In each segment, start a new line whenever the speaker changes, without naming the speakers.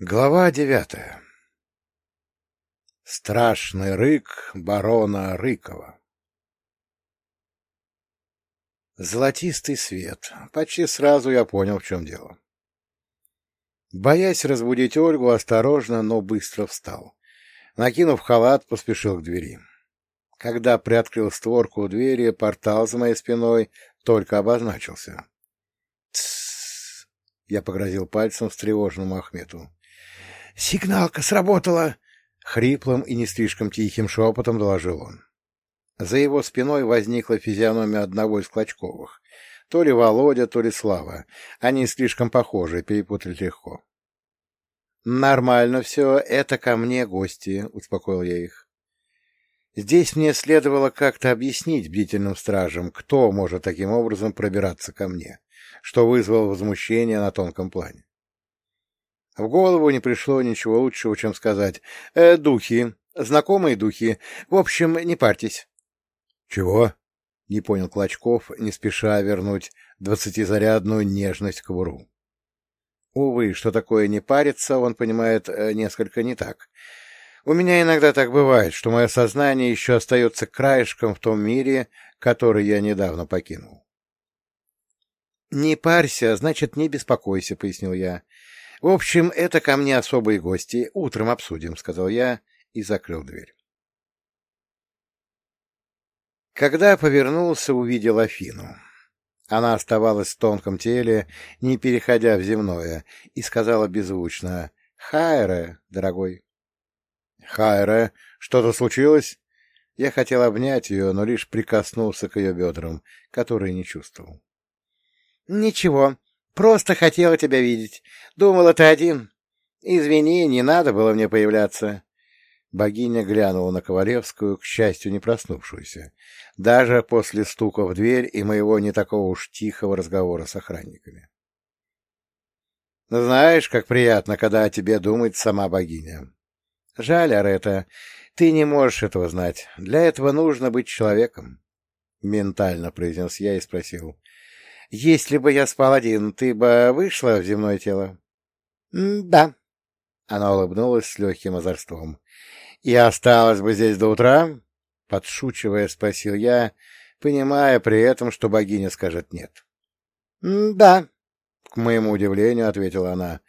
Глава девятая Страшный рык барона Рыкова Золотистый свет. Почти сразу я понял, в чем дело. Боясь разбудить Ольгу, осторожно, но быстро встал. Накинув халат, поспешил к двери. Когда приоткрыл створку двери, портал за моей спиной только обозначился. «Тссс!» — я погрозил пальцем встревоженному Ахмету. «Сигналка сработала!» — хриплым и не слишком тихим шепотом доложил он. За его спиной возникла физиономия одного из Клочковых. То ли Володя, то ли Слава. Они слишком похожи, перепутать легко. «Нормально все, это ко мне гости», — успокоил я их. Здесь мне следовало как-то объяснить бдительным стражам, кто может таким образом пробираться ко мне, что вызвало возмущение на тонком плане. В голову не пришло ничего лучшего, чем сказать э, «духи, знакомые духи, в общем, не парьтесь». «Чего?» — не понял Клочков, не спеша вернуть двадцатизарядную нежность к вору. Увы, что такое не париться, он понимает э, несколько не так. У меня иногда так бывает, что мое сознание еще остается краешком в том мире, который я недавно покинул. «Не парься, значит, не беспокойся», — пояснил я. — В общем, это ко мне особые гости. Утром обсудим, — сказал я и закрыл дверь. Когда повернулся, увидел Афину. Она оставалась в тонком теле, не переходя в земное, и сказала беззвучно «Хайре, дорогой». «Хайре, что-то случилось?» Я хотел обнять ее, но лишь прикоснулся к ее бедрам, которые не чувствовал. «Ничего, Просто хотела тебя видеть. Думала, ты один. Извини, не надо было мне появляться. Богиня глянула на Ковалевскую, к счастью, не проснувшуюся, даже после стука в дверь и моего не такого уж тихого разговора с охранниками. «Знаешь, как приятно, когда о тебе думает сама богиня. Жаль, Арета, ты не можешь этого знать. Для этого нужно быть человеком», — ментально произнес я и спросил. Если бы я спал один, ты бы вышла в земное тело? — Да. Она улыбнулась с легким озорством. — И осталась бы здесь до утра? — подшучивая, спросил я, понимая при этом, что богиня скажет нет. — Да, — к моему удивлению ответила она,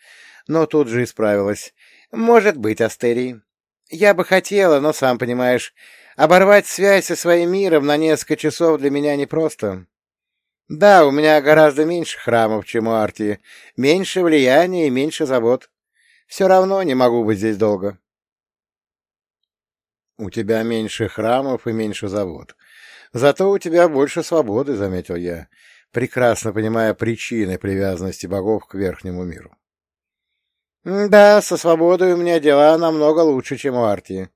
но тут же исправилась. — Может быть, Астерий. Я бы хотела, но, сам понимаешь, оборвать связь со своим миром на несколько часов для меня непросто. Да, у меня гораздо меньше храмов, чем у Артии, меньше влияния и меньше забот. Все равно не могу быть здесь долго. У тебя меньше храмов и меньше забот. Зато у тебя больше свободы, — заметил я, прекрасно понимая причины привязанности богов к верхнему миру. Да, со свободой у меня дела намного лучше, чем у Артии.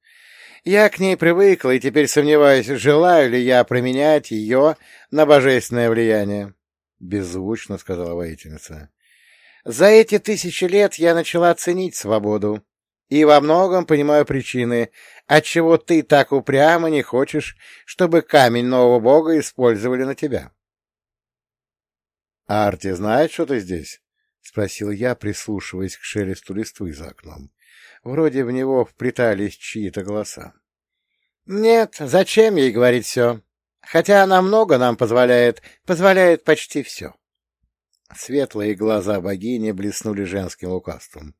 Я к ней привыкла и теперь сомневаюсь, желаю ли я променять ее на божественное влияние. — беззвучно сказала воительница. — За эти тысячи лет я начала ценить свободу и во многом понимаю причины, отчего ты так упрямо не хочешь, чтобы камень нового бога использовали на тебя. — Арти знает, что ты здесь? — спросил я, прислушиваясь к шелесту листвы за окном. Вроде в него вплетались чьи-то голоса. — Нет, зачем ей говорить все? Хотя она много нам позволяет, позволяет почти все. Светлые глаза богини блеснули женским лукавством.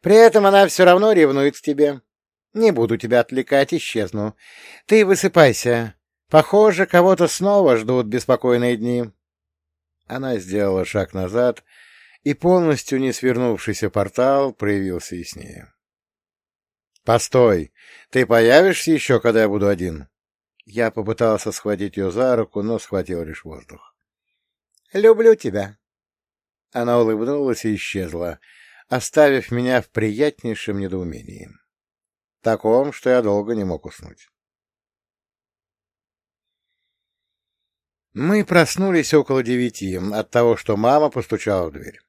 При этом она все равно ревнует к тебе. Не буду тебя отвлекать, исчезну. Ты высыпайся. Похоже, кого-то снова ждут беспокойные дни. Она сделала шаг назад, и полностью не свернувшийся портал проявился яснее. — Постой! Ты появишься еще, когда я буду один? Я попытался схватить ее за руку, но схватил лишь воздух. — Люблю тебя. Она улыбнулась и исчезла, оставив меня в приятнейшем недоумении. Таком, что я долго не мог уснуть. Мы проснулись около девяти от того, что мама постучала в дверь.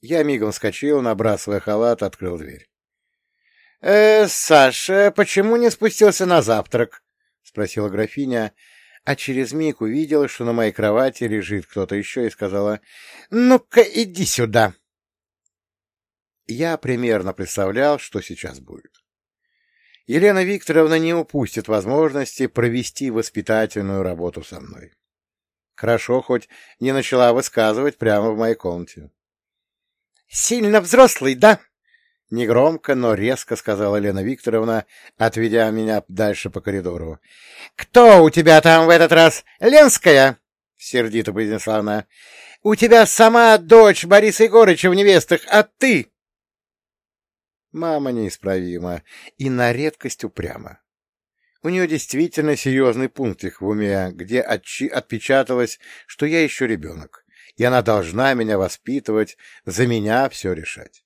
Я мигом вскочил, набрасывая халат, открыл дверь. «Э, Саша, почему не спустился на завтрак?» — спросила графиня, а через миг увидела, что на моей кровати лежит кто-то еще, и сказала, «Ну-ка, иди сюда». Я примерно представлял, что сейчас будет. Елена Викторовна не упустит возможности провести воспитательную работу со мной. Хорошо, хоть не начала высказывать прямо в моей комнате. — Сильно взрослый, да? — негромко, но резко сказала Елена Викторовна, отведя меня дальше по коридору. — Кто у тебя там в этот раз? Ленская? — сердито произнесла она. — У тебя сама дочь Бориса Егорыча в невестах, а ты... Мама неисправима и на редкость упряма. У нее действительно серьезный пунктик в уме, где отпечаталось, что я еще ребенок, и она должна меня воспитывать, за меня все решать.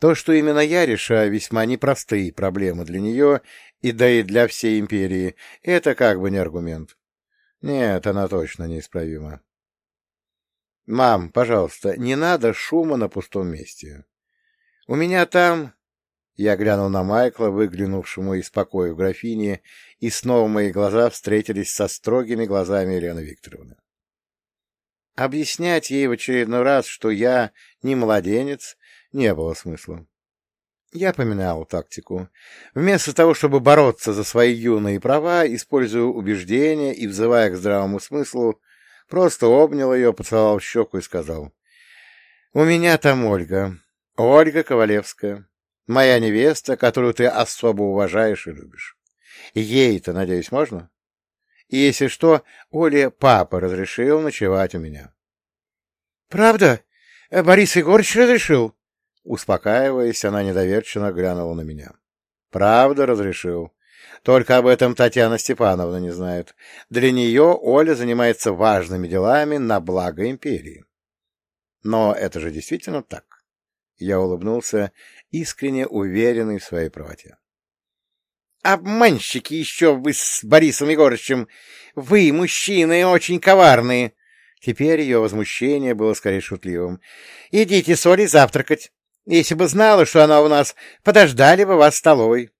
То, что именно я решаю весьма непростые проблемы для нее, и да и для всей империи, это как бы не аргумент. Нет, она точно неисправима. «Мам, пожалуйста, не надо шума на пустом месте. У меня там...» Я глянул на Майкла, выглянувшему из покоя графини, и снова мои глаза встретились со строгими глазами Елены Викторовны. Объяснять ей в очередной раз, что я не младенец, не было смысла. Я поменял тактику. Вместо того, чтобы бороться за свои юные права, использую убеждения и, взывая к здравому смыслу, просто обнял ее, поцеловал в щеку и сказал. — У меня там Ольга. Ольга Ковалевская. Моя невеста, которую ты особо уважаешь и любишь. Ей-то, надеюсь, можно? И если что, Оле папа разрешил ночевать у меня. — Правда? Борис Егорович разрешил? Успокаиваясь, она недоверчиво глянула на меня. — Правда разрешил. Только об этом Татьяна Степановна не знает. Для нее Оля занимается важными делами на благо империи. Но это же действительно так. Я улыбнулся, искренне уверенный в своей правоте. «Обманщики еще вы с Борисом Егоровичем! Вы, мужчины, очень коварные!» Теперь ее возмущение было скорее шутливым. «Идите с Олей завтракать. Если бы знала, что она у нас, подождали бы вас в столовой.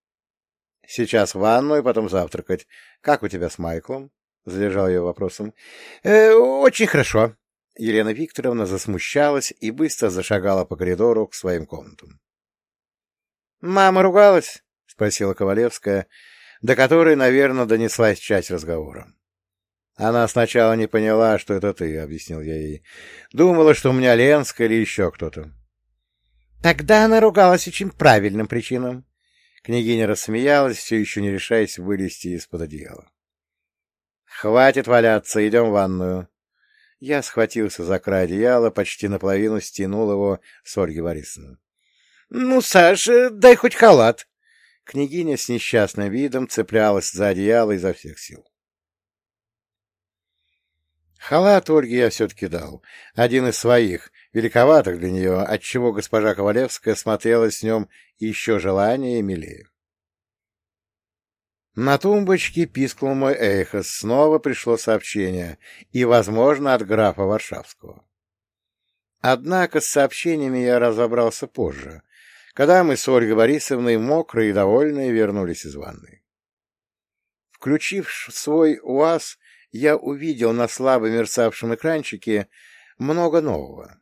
Сейчас в ванную, потом завтракать. Как у тебя с Майклом? Задержал ее вопросом. Э, очень хорошо. Елена Викторовна засмущалась и быстро зашагала по коридору к своим комнатам. «Мама ругалась?» — спросила Ковалевская, до которой, наверное, донеслась часть разговора. «Она сначала не поняла, что это ты», — объяснил я ей. «Думала, что у меня Ленская или еще кто-то. Тогда она ругалась очень правильным причинам. Княгиня рассмеялась, все еще не решаясь вылезти из-под одеяла. — Хватит валяться, идем в ванную. Я схватился за край одеяла, почти наполовину стянул его с Ольги Борисовны. — Ну, Саша, дай хоть халат. Княгиня с несчастным видом цеплялась за одеяло изо всех сил. Халат Ольге я все-таки дал, один из своих, великоватых для нее, отчего госпожа Ковалевская смотрела с нем еще желание и милее. На тумбочке пискнул мой эхос, снова пришло сообщение, и, возможно, от графа Варшавского. Однако с сообщениями я разобрался позже, когда мы с Ольгой Борисовной, мокрые и довольные, вернулись из ванной. Включив свой УАЗ, я увидел на слабо мерцавшем экранчике много нового.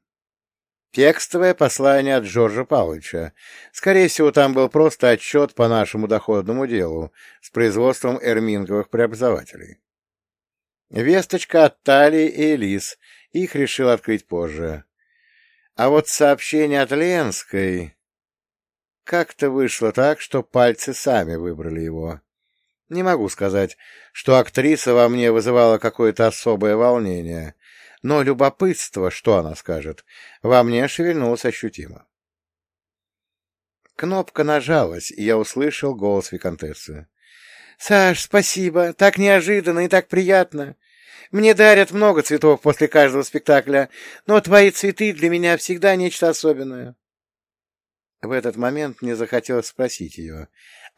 Текстовое послание от Джорджа Павловича. Скорее всего, там был просто отчет по нашему доходному делу с производством эрминговых преобразователей. Весточка от Тали и Элис. Их решил открыть позже. А вот сообщение от Ленской... Как-то вышло так, что пальцы сами выбрали его. Не могу сказать, что актриса во мне вызывала какое-то особое волнение — но любопытство, что она скажет, во мне шевельнулось ощутимо. Кнопка нажалась, и я услышал голос виконтессы. — Саш, спасибо, так неожиданно и так приятно. Мне дарят много цветов после каждого спектакля, но твои цветы для меня всегда нечто особенное. В этот момент мне захотелось спросить ее,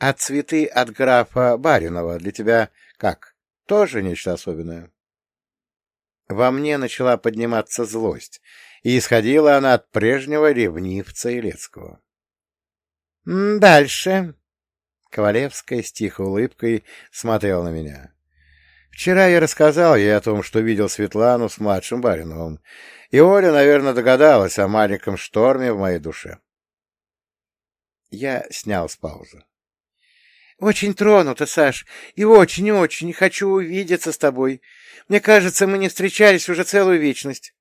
а цветы от графа Баринова для тебя как, тоже нечто особенное? Во мне начала подниматься злость, и исходила она от прежнего ревнивца Илецкого. «Дальше». Ковалевская с тихой улыбкой смотрела на меня. Вчера я рассказал ей о том, что видел Светлану с младшим Бариновым, и Оля, наверное, догадалась о маленьком шторме в моей душе. Я снял с паузы.
Очень тронута, Саш, и очень-очень хочу увидеться с тобой. Мне кажется, мы не встречались уже целую вечность.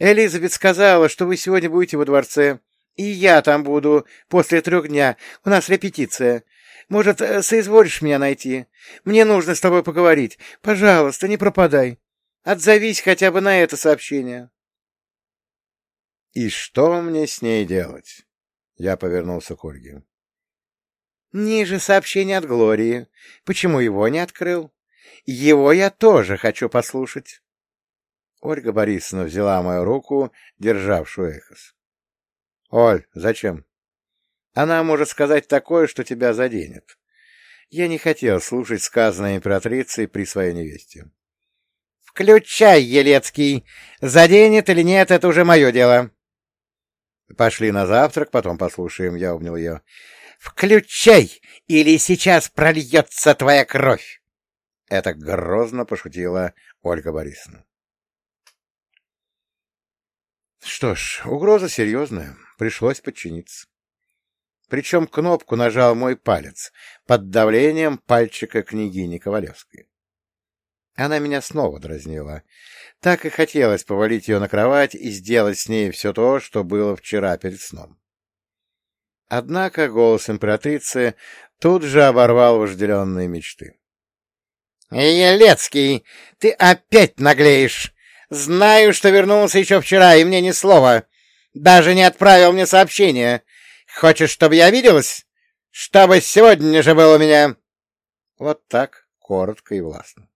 Элизабет сказала, что вы сегодня будете во дворце, и я там буду после трех дня. У нас репетиция. Может, э, соизволишь меня найти? Мне нужно с тобой поговорить. Пожалуйста, не пропадай. Отзовись хотя бы на это сообщение.
И что мне с ней делать? Я повернулся к Ольге.
Ниже сообщение от Глории. Почему его не открыл? Его я тоже хочу послушать.
Ольга Борисовна взяла мою руку, державшую эхос. — Оль, зачем? Она может сказать такое, что тебя заденет. Я не хотел слушать сказанное императрицей при своей невесте. — Включай, Елецкий! Заденет или нет, это уже мое дело. — Пошли на завтрак, потом послушаем, — я обнял ее. «Включай, или сейчас прольется твоя кровь!» Это грозно пошутила Ольга Борисовна. Что ж, угроза серьезная, пришлось подчиниться. Причем кнопку нажал мой палец под давлением пальчика княгини Ковалевской. Она меня снова дразнила. Так и хотелось повалить ее на кровать и сделать с ней все то, что было вчера перед сном. Однако голос императрицы тут же оборвал вожделенные мечты. — Елецкий, ты опять наглеешь! Знаю, что вернулся еще вчера, и мне ни слова. Даже не отправил мне сообщение. Хочешь, чтобы я виделась? Чтобы сегодня же был у меня. Вот так, коротко и властно.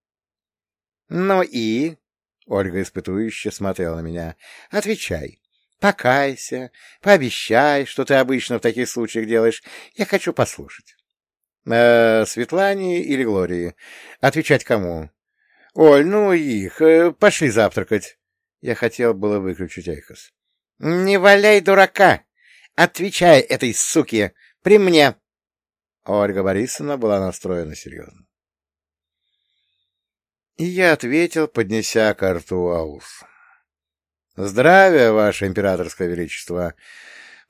— Ну и? — Ольга испытующе смотрела на меня. — Отвечай. Покайся, пообещай, что ты обычно в таких случаях делаешь. Я хочу послушать. Э, Светлане или Глории? Отвечать кому? Оль, ну их, э, пошли завтракать. Я хотел было выключить Эйхос. Не валяй дурака! Отвечай этой суке! При мне! Ольга Борисовна была настроена серьезно. И я ответил, поднеся карту аус. Здравия, ваше императорское величество.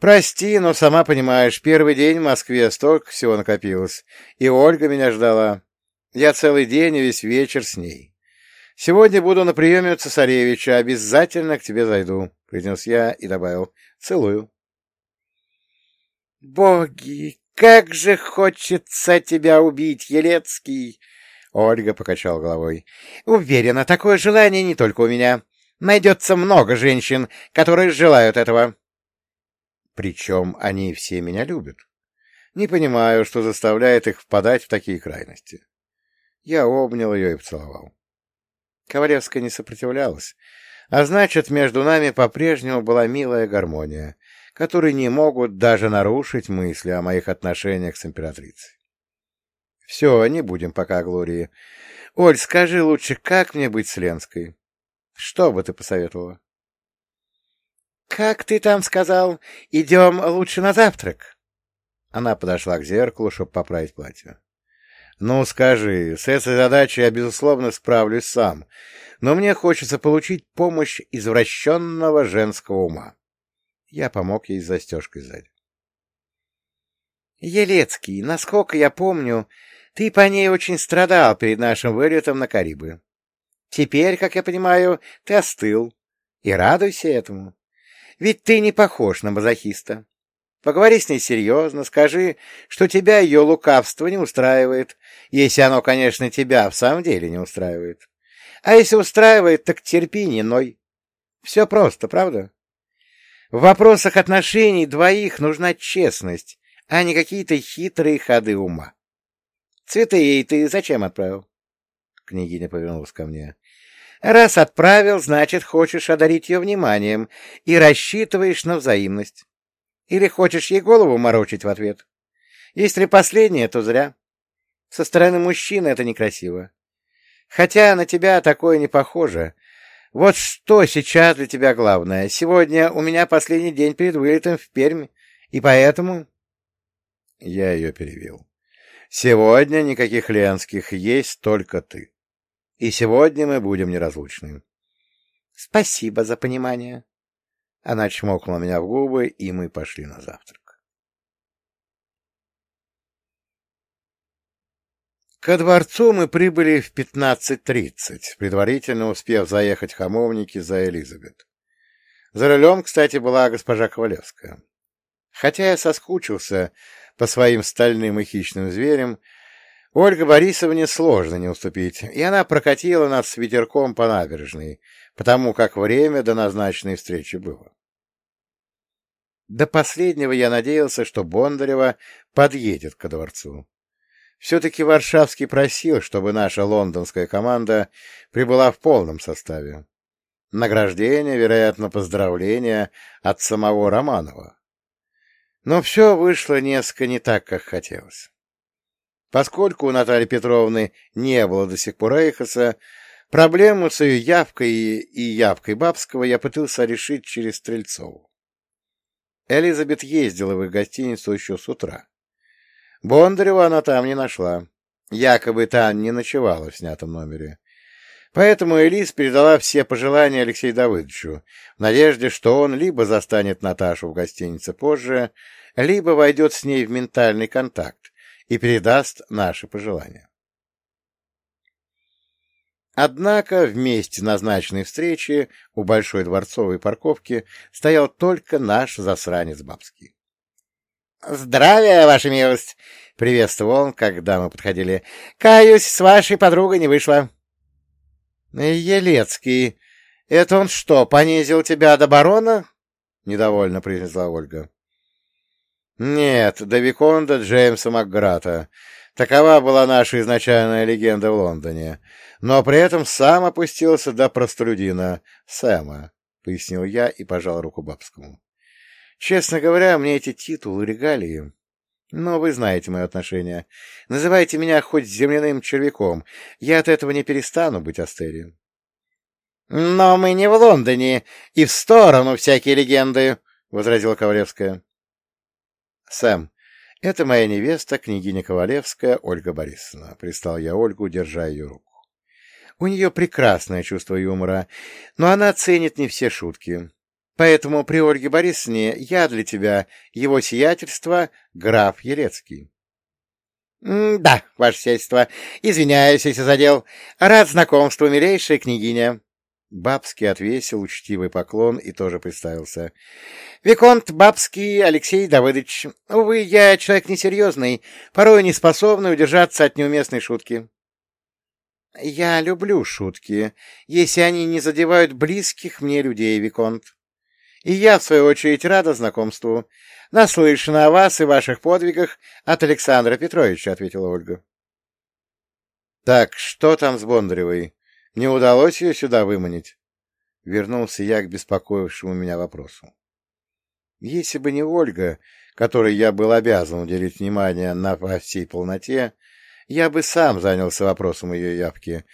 Прости, но сама понимаешь, первый день в Москве столько всего накопилось, и Ольга меня ждала. Я целый день и весь вечер с ней. Сегодня буду на приеме у цесаревича, обязательно к тебе зайду, — произнес я и добавил. Целую. Боги, как же хочется тебя убить, Елецкий! Ольга покачал головой. Уверена, такое желание не только у меня. Найдется много женщин, которые желают этого. Причем они все меня любят. Не понимаю, что заставляет их впадать в такие крайности. Я обнял ее и поцеловал. Ковалевская не сопротивлялась, а значит, между нами по-прежнему была милая гармония, которой не могут даже нарушить мысли о моих отношениях с императрицей. Все, не будем пока о Глории. Оль, скажи лучше, как мне быть с Ленской? Что бы ты посоветовала? — Как ты там сказал? Идем лучше на завтрак? Она подошла к зеркалу, чтобы поправить платье. — Ну, скажи, с этой задачей я, безусловно, справлюсь сам, но мне хочется получить помощь извращенного женского ума. Я помог ей с застежкой сзади. — Елецкий, насколько я помню, ты по ней очень страдал перед нашим вылетом на Карибы. Теперь, как я понимаю, ты остыл. И радуйся этому. Ведь ты не похож на мазохиста. Поговори с ней серьезно, скажи, что тебя ее лукавство не устраивает, если оно, конечно, тебя в самом деле не устраивает. А если устраивает, так терпи, не ной. Все просто, правда? В вопросах отношений двоих нужна честность, а не какие-то хитрые ходы ума. Цветы ей ты зачем отправил? Княгиня повернулась ко мне. Раз отправил, значит, хочешь одарить ее вниманием и рассчитываешь на взаимность. Или хочешь ей голову морочить в ответ. Если последнее, то зря. Со стороны мужчины это некрасиво. Хотя на тебя такое не похоже. Вот что сейчас для тебя главное. Сегодня у меня последний день перед вылетом в Пермь, и поэтому... Я ее перевел. Сегодня никаких ленских, есть только ты. И сегодня мы будем неразлучны. — Спасибо за понимание. Она чмокнула меня в губы, и мы пошли на завтрак. Ко дворцу мы прибыли в 15.30, предварительно успев заехать в хамовники за Элизабет. За рулем, кстати, была госпожа Ковалевская. Хотя я соскучился по своим стальным и хищным зверям, Ольга Борисовне сложно не уступить, и она прокатила нас с ветерком по набережной, потому как время до назначенной встречи было. До последнего я надеялся, что Бондарева подъедет ко дворцу. Все-таки Варшавский просил, чтобы наша лондонская команда прибыла в полном составе. Награждение, вероятно, поздравления от самого Романова. Но все вышло несколько не так, как хотелось. Поскольку у Натальи Петровны не было до сих пор Эйхоса, проблему с ее явкой и явкой Бабского я пытался решить через Стрельцову. Элизабет ездила в их гостиницу еще с утра. Бондарева она там не нашла. Якобы та не ночевала в снятом номере. Поэтому Элис передала все пожелания Алексею Давыдовичу, в надежде, что он либо застанет Наташу в гостинице позже, либо войдет с ней в ментальный контакт и передаст наши пожелания. Однако в месте назначенной встречи у Большой дворцовой парковки стоял только наш засранец Бабский. — Здравия, ваша милость! — приветствовал он, когда мы подходили. — Каюсь, с вашей подругой не вышло. — Елецкий, это он что, понизил тебя до барона? — недовольно произнесла Ольга. — Нет, до Виконда Джеймса Макграта. Такова была наша изначальная легенда в Лондоне но при этом сам опустился до простолюдина Сэма, — пояснил я и пожал руку Бабскому. Честно говоря, мне эти титулы регалии. Но вы знаете мое отношение. Называйте меня хоть земляным червяком. Я от этого не перестану быть Астерием. — Но мы не в Лондоне, и в сторону всякие легенды, — возразила Ковалевская. — Сэм, это моя невеста, княгиня Ковалевская, Ольга Борисовна. Пристал я Ольгу, держа ее руку. У нее прекрасное чувство юмора, но она ценит не все шутки. Поэтому при Ольге Борисовне я для тебя его сиятельство граф Елецкий. — Да, ваше сиятельство, извиняюсь, если задел. Рад знакомству, милейшая княгиня. Бабский отвесил учтивый поклон и тоже представился. — Виконт Бабский Алексей Давыдович. Увы, я человек несерьезный, порой не способный удержаться от неуместной шутки. Я люблю шутки, если они не задевают близких мне людей, Виконт. И я, в свою очередь, рада знакомству. Наслышана о вас и ваших подвигах от Александра Петровича, — ответила Ольга. — Так, что там с Бондаревой? Не удалось ее сюда выманить? Вернулся я к беспокоившему меня вопросу. Если бы не Ольга, которой я был обязан уделить внимание на всей полноте, я бы сам занялся вопросом ее явки.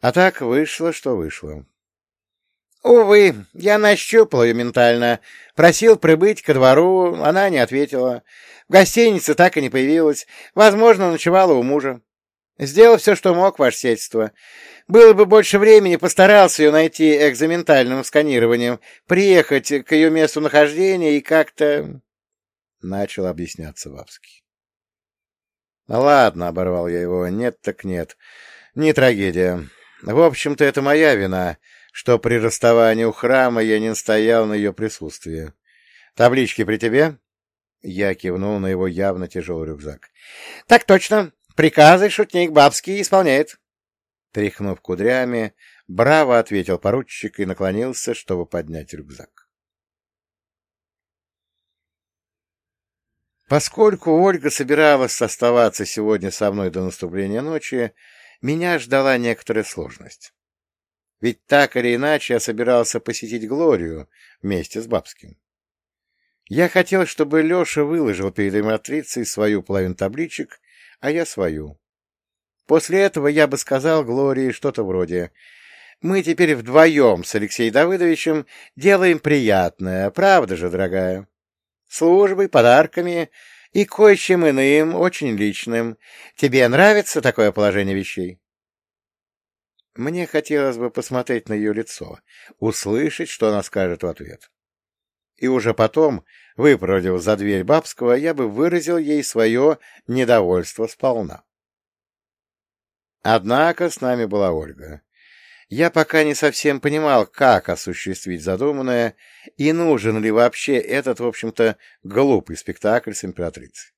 А так вышло, что вышло. Увы, я нащупал ее ментально. Просил прибыть ко двору, она не ответила. В гостинице так и не появилась. Возможно, ночевала у мужа. Сделал все, что мог, ваше сельство. Было бы больше времени, постарался ее найти экзаментальным сканированием, приехать к ее месту нахождения и как-то... Начал объясняться Вавский. Ладно, — оборвал я его, — нет так нет. Не трагедия. В общем-то, это моя вина, что при расставании у храма я не стоял на ее присутствии. Таблички при тебе? Я кивнул на его явно тяжелый рюкзак. — Так точно. Приказы шутник бабский исполняет. Тряхнув кудрями, браво ответил поручик и наклонился, чтобы поднять рюкзак. Поскольку Ольга собиралась оставаться сегодня со мной до наступления ночи, меня ждала некоторая сложность. Ведь так или иначе я собирался посетить Глорию вместе с Бабским. Я хотел, чтобы Леша выложил перед императрицей свою половину табличек, а я свою. После этого я бы сказал Глории что-то вроде «Мы теперь вдвоем с Алексеем Давыдовичем делаем приятное, правда же, дорогая?» службой, подарками и кое-чем иным, очень личным. Тебе нравится такое положение вещей? Мне хотелось бы посмотреть на ее лицо, услышать, что она скажет в ответ. И уже потом, выпроводив за дверь Бабского, я бы выразил ей свое недовольство сполна. Однако с нами была Ольга. Я пока не совсем понимал, как осуществить задуманное и нужен ли вообще этот, в общем-то, глупый спектакль с императрицей.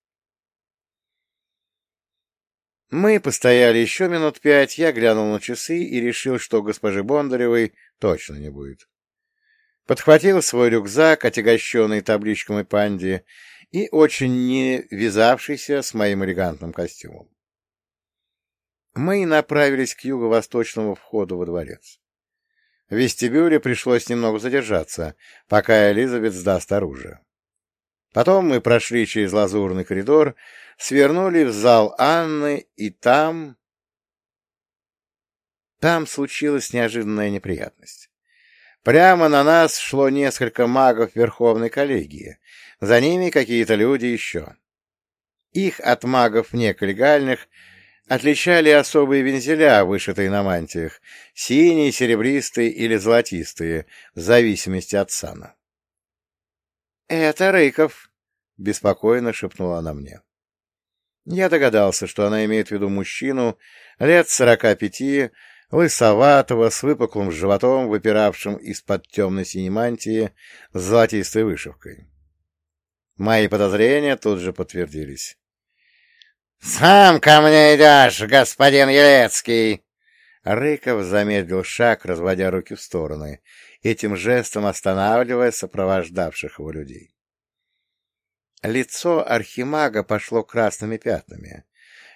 Мы постояли еще минут пять, я глянул на часы и решил, что госпожи Бондаревой точно не будет. Подхватил свой рюкзак, отягощенный табличками панди, и очень не вязавшийся с моим элегантным костюмом. Мы направились к юго-восточному входу во дворец. В вестибюле пришлось немного задержаться, пока Элизабет сдаст оружие. Потом мы прошли через лазурный коридор, свернули в зал Анны, и там... Там случилась неожиданная неприятность. Прямо на нас шло несколько магов Верховной коллегии, за ними какие-то люди еще. Их от магов неколлегальных отличали особые вензеля, вышитые на мантиях, синие, серебристые или золотистые, в зависимости от сана. — Это Рыков, — беспокойно шепнула она мне. Я догадался, что она имеет в виду мужчину лет сорока пяти, лысоватого, с выпуклым животом, выпиравшим из-под темно-синей мантии с золотистой вышивкой. Мои подозрения тут же подтвердились. — Сам ко мне идешь, господин Елецкий! Рыков замедлил шаг, разводя руки в стороны, этим жестом останавливая сопровождавших его людей. Лицо архимага пошло красными пятнами,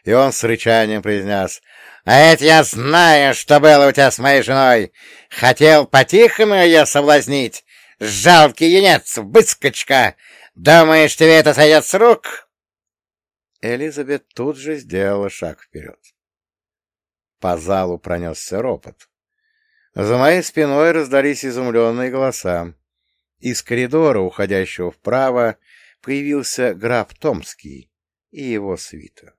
и он с рычанием произнес, «А это я знаю, что было у тебя с моей женой! Хотел по-тихому ее соблазнить! Жалкий юнец, выскочка! Думаешь, тебе это сойдет с рук?» Элизабет тут же сделала шаг вперед. По залу пронесся ропот. За моей спиной раздались изумленные голоса. Из коридора, уходящего вправо, появился граф Томский и его свита.